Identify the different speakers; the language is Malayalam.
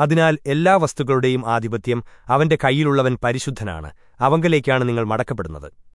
Speaker 1: അതിനാൽ എല്ലാ വസ്തുക്കളുടെയും ആധിപത്യം അവന്റെ കൈയിലുള്ളവൻ പരിശുദ്ധനാണ്. അവങ്കലേക്കാണ് നിങ്ങൾ മടക്കപ്പെടുന്നത്.